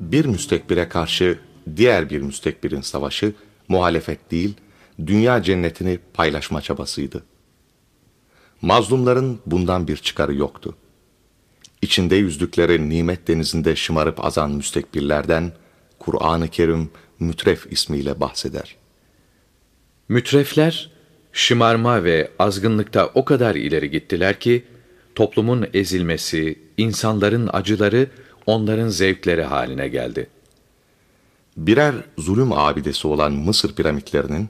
Bir müstekbire karşı diğer bir müstekbirin savaşı muhalefet değil, dünya cennetini paylaşma çabasıydı. Mazlumların bundan bir çıkarı yoktu. İçinde yüzdükleri nimet denizinde şımarıp azan müstekbirlerden Kur'an-ı Kerim mütref ismiyle bahseder. Mütrefler, şımarma ve azgınlıkta o kadar ileri gittiler ki, toplumun ezilmesi, insanların acıları onların zevkleri haline geldi. Birer zulüm abidesi olan Mısır piramitlerinin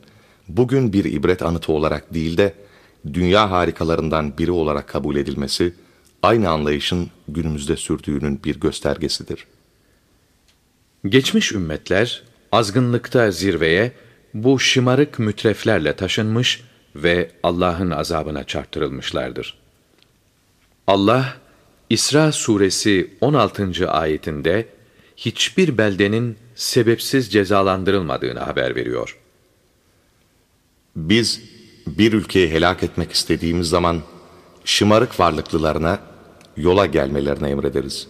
bugün bir ibret anıtı olarak değil de dünya harikalarından biri olarak kabul edilmesi aynı anlayışın günümüzde sürdüğünün bir göstergesidir. Geçmiş ümmetler azgınlıkta zirveye bu şımarık mütreflerle taşınmış ve Allah'ın azabına çarptırılmışlardır. Allah İsra suresi 16. ayetinde hiçbir beldenin sebepsiz cezalandırılmadığını haber veriyor. Biz bir ülkeyi helak etmek istediğimiz zaman şımarık varlıklılarına yola gelmelerine emrederiz.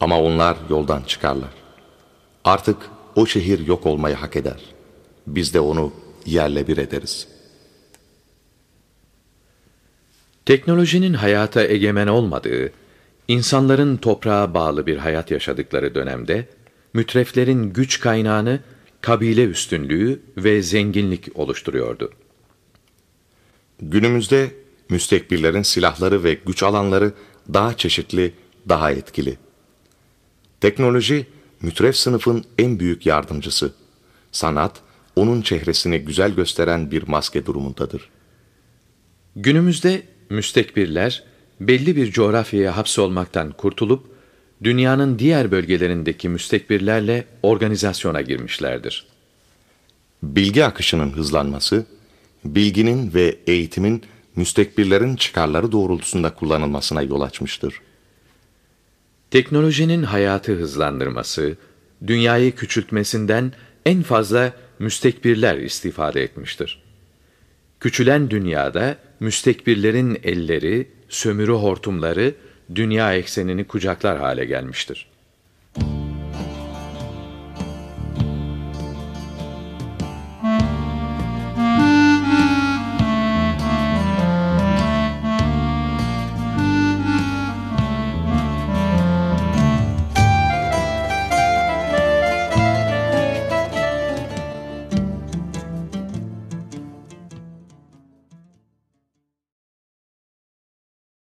Ama onlar yoldan çıkarlar. Artık o şehir yok olmayı hak eder. Biz de onu yerle bir ederiz. Teknolojinin hayata egemen olmadığı, insanların toprağa bağlı bir hayat yaşadıkları dönemde, mütreflerin güç kaynağını kabile üstünlüğü ve zenginlik oluşturuyordu. Günümüzde müstekbirlerin silahları ve güç alanları daha çeşitli, daha etkili. Teknoloji, mütref sınıfın en büyük yardımcısı. Sanat, onun çehresini güzel gösteren bir maske durumundadır. Günümüzde müstekbirler, belli bir coğrafyaya hapsolmaktan kurtulup, dünyanın diğer bölgelerindeki müstekbirlerle organizasyona girmişlerdir. Bilgi akışının hızlanması, bilginin ve eğitimin müstekbirlerin çıkarları doğrultusunda kullanılmasına yol açmıştır. Teknolojinin hayatı hızlandırması, dünyayı küçültmesinden en fazla müstekbirler istifade etmiştir. Küçülen dünyada müstekbirlerin elleri, sömürü hortumları dünya eksenini kucaklar hale gelmiştir.